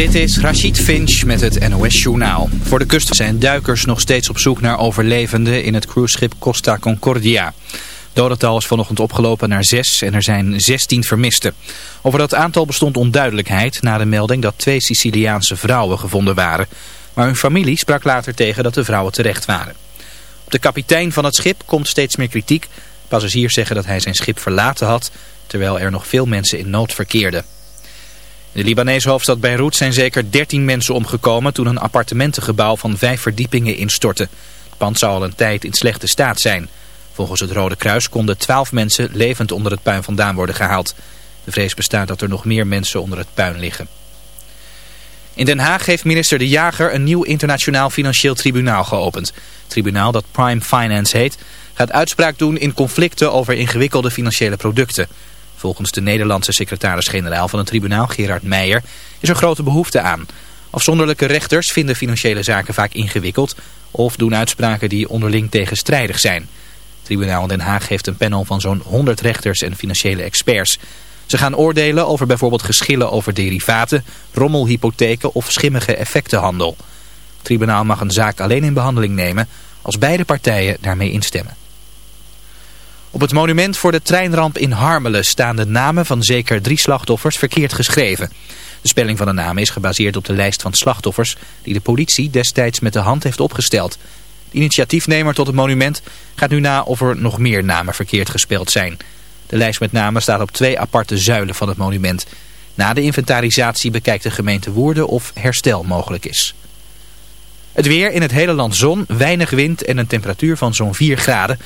Dit is Rachid Finch met het NOS Journaal. Voor de kust zijn duikers nog steeds op zoek naar overlevenden in het cruiseschip Costa Concordia. Dodental is vanochtend opgelopen naar zes en er zijn 16 vermisten. Over dat aantal bestond onduidelijkheid na de melding dat twee Siciliaanse vrouwen gevonden waren. Maar hun familie sprak later tegen dat de vrouwen terecht waren. Op de kapitein van het schip komt steeds meer kritiek. Passagiers zeggen dat hij zijn schip verlaten had, terwijl er nog veel mensen in nood verkeerden. In de Libanese hoofdstad Beirut zijn zeker 13 mensen omgekomen toen een appartementengebouw van vijf verdiepingen instortte. Het pand zou al een tijd in slechte staat zijn. Volgens het Rode Kruis konden 12 mensen levend onder het puin vandaan worden gehaald. De vrees bestaat dat er nog meer mensen onder het puin liggen. In Den Haag heeft minister De Jager een nieuw internationaal financieel tribunaal geopend. Het tribunaal dat Prime Finance heet gaat uitspraak doen in conflicten over ingewikkelde financiële producten. Volgens de Nederlandse secretaris-generaal van het tribunaal, Gerard Meijer, is er grote behoefte aan. Afzonderlijke rechters vinden financiële zaken vaak ingewikkeld of doen uitspraken die onderling tegenstrijdig zijn. Het tribunaal Den Haag heeft een panel van zo'n 100 rechters en financiële experts. Ze gaan oordelen over bijvoorbeeld geschillen over derivaten, rommelhypotheken of schimmige effectenhandel. Het tribunaal mag een zaak alleen in behandeling nemen als beide partijen daarmee instemmen. Op het monument voor de treinramp in Harmelen staan de namen van zeker drie slachtoffers verkeerd geschreven. De spelling van de namen is gebaseerd op de lijst van slachtoffers die de politie destijds met de hand heeft opgesteld. De initiatiefnemer tot het monument gaat nu na of er nog meer namen verkeerd gespeld zijn. De lijst met namen staat op twee aparte zuilen van het monument. Na de inventarisatie bekijkt de gemeente Woerden of herstel mogelijk is. Het weer in het hele land zon, weinig wind en een temperatuur van zo'n 4 graden.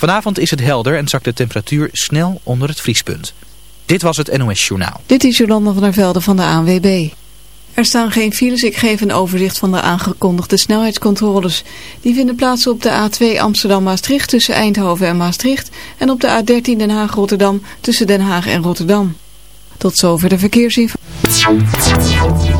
Vanavond is het helder en zakt de temperatuur snel onder het vriespunt. Dit was het NOS Journaal. Dit is Jolanda van der Velde van de ANWB. Er staan geen files. Ik geef een overzicht van de aangekondigde snelheidscontroles. Die vinden plaats op de A2 Amsterdam-Maastricht tussen Eindhoven en Maastricht. En op de A13 Den Haag-Rotterdam tussen Den Haag en Rotterdam. Tot zover de verkeersinformatie.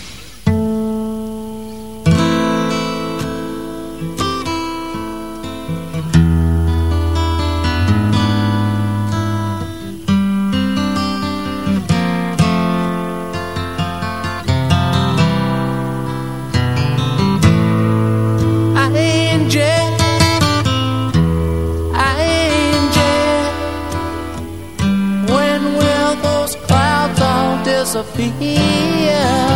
Sophia.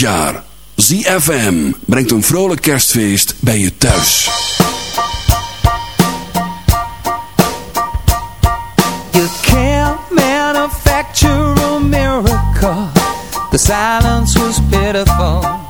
jaar. ZFM brengt een vrolijk kerstfeest bij je thuis. You can't manufacture a miracle. The silence was pitiful.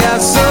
minha sorte.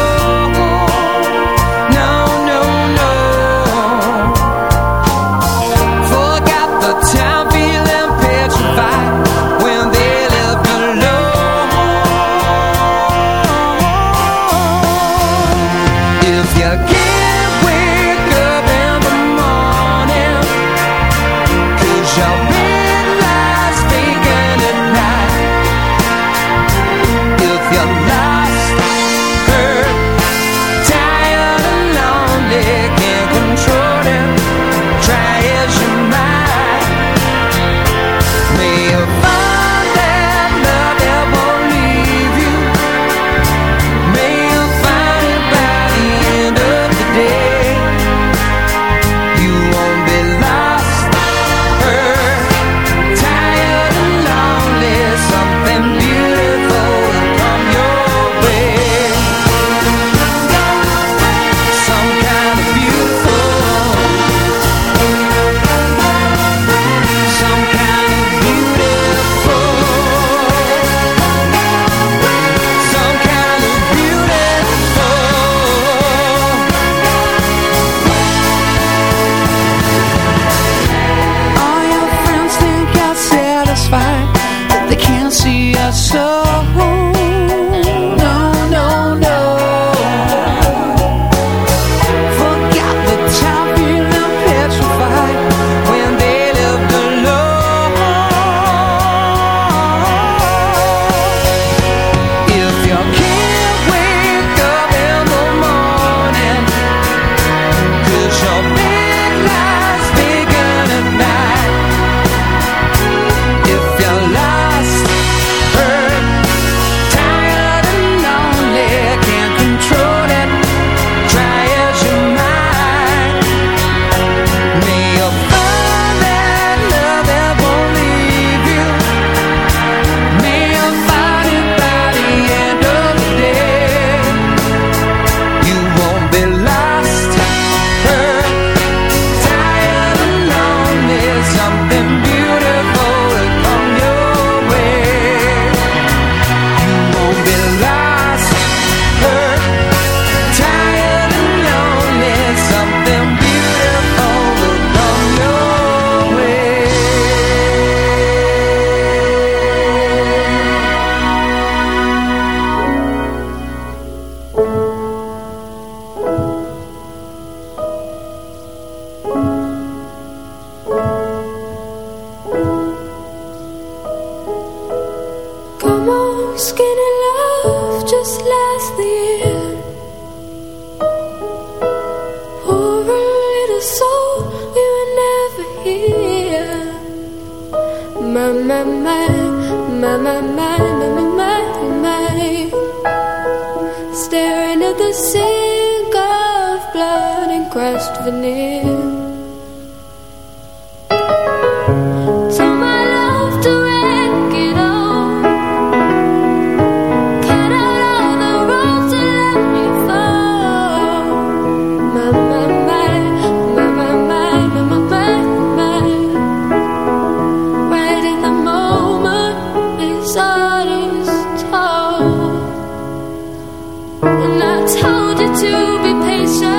To be patient,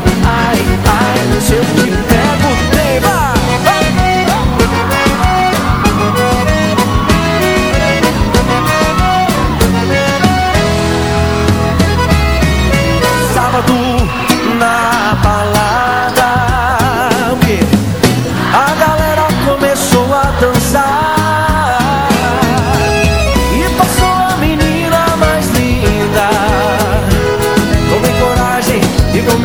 pego, ai, ai,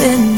in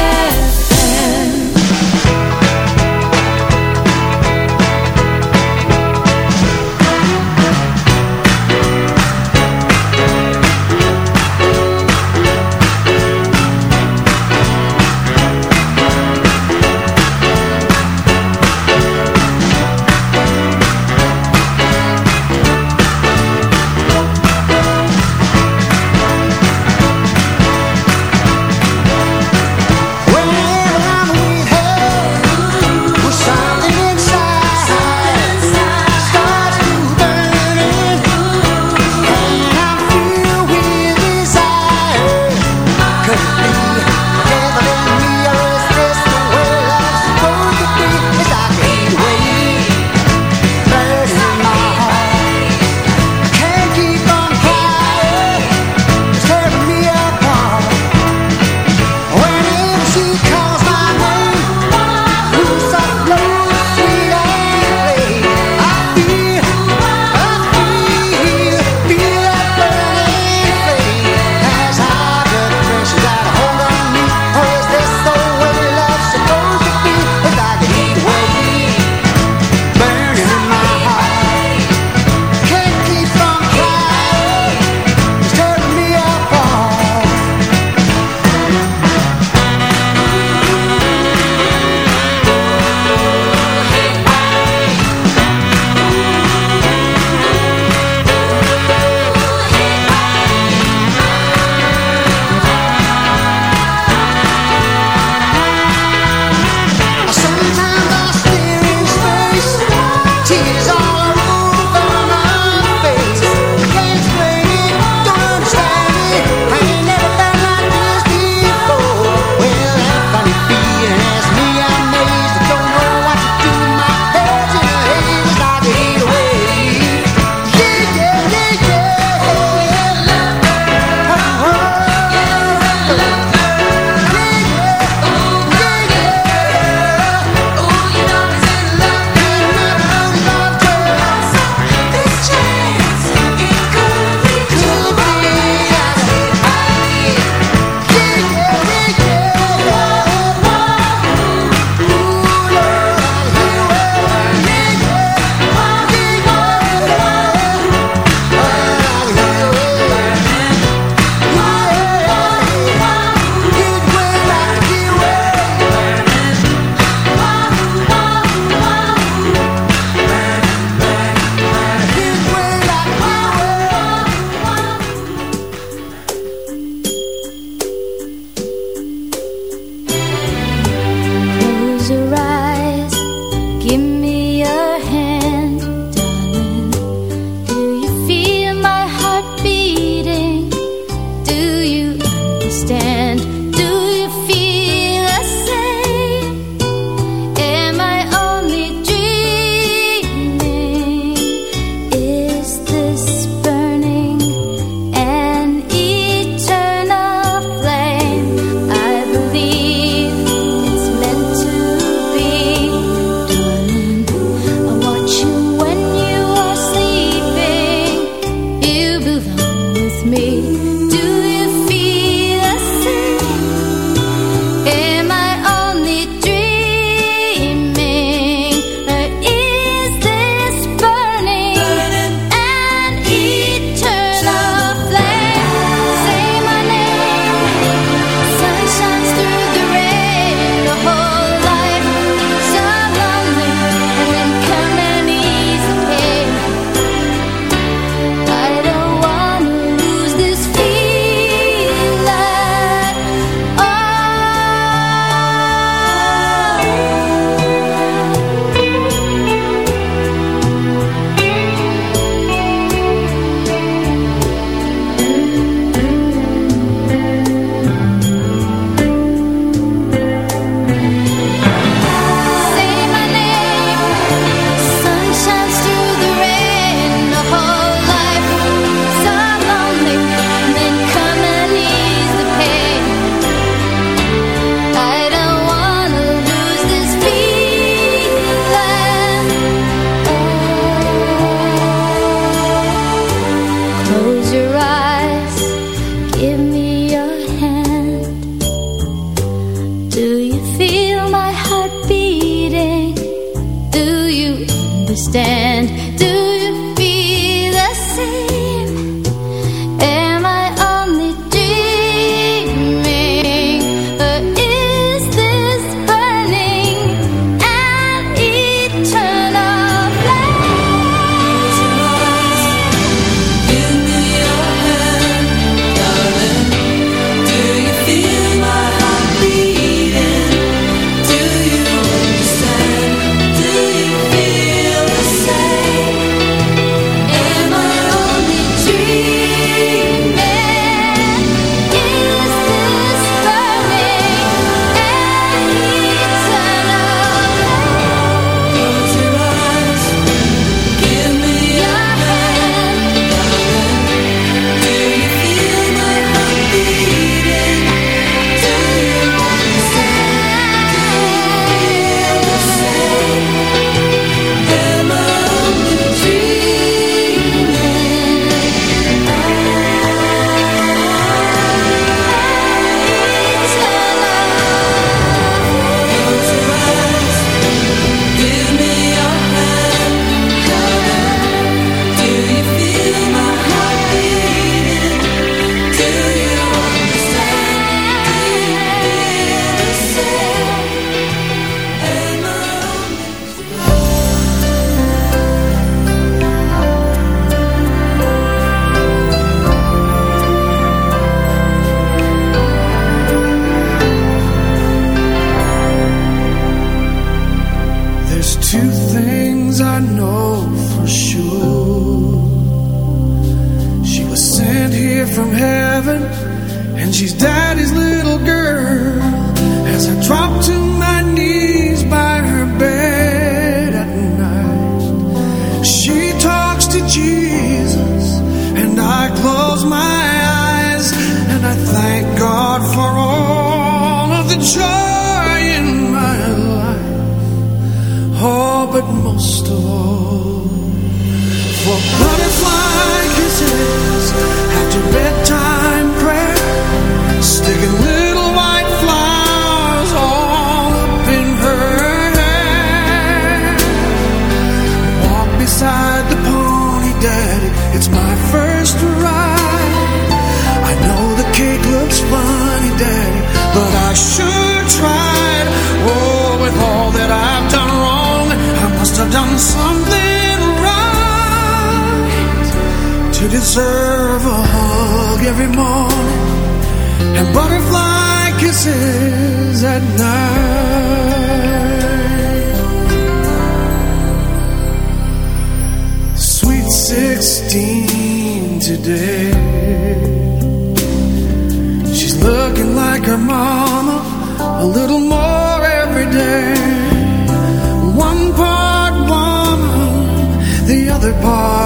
other part.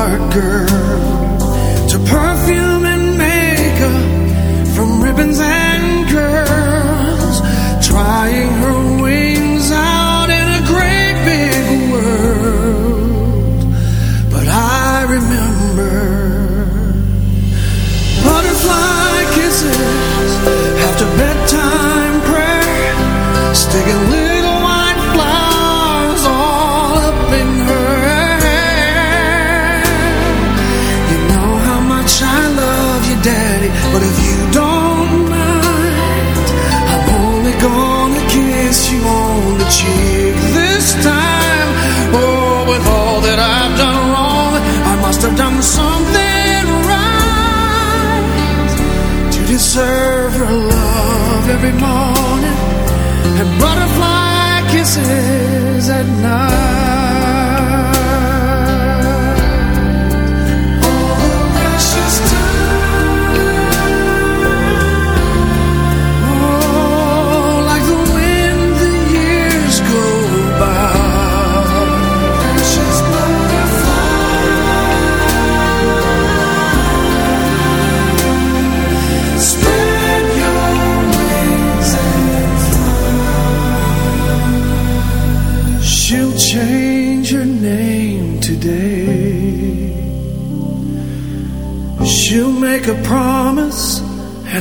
deserve your love every morning and butterfly kisses at night.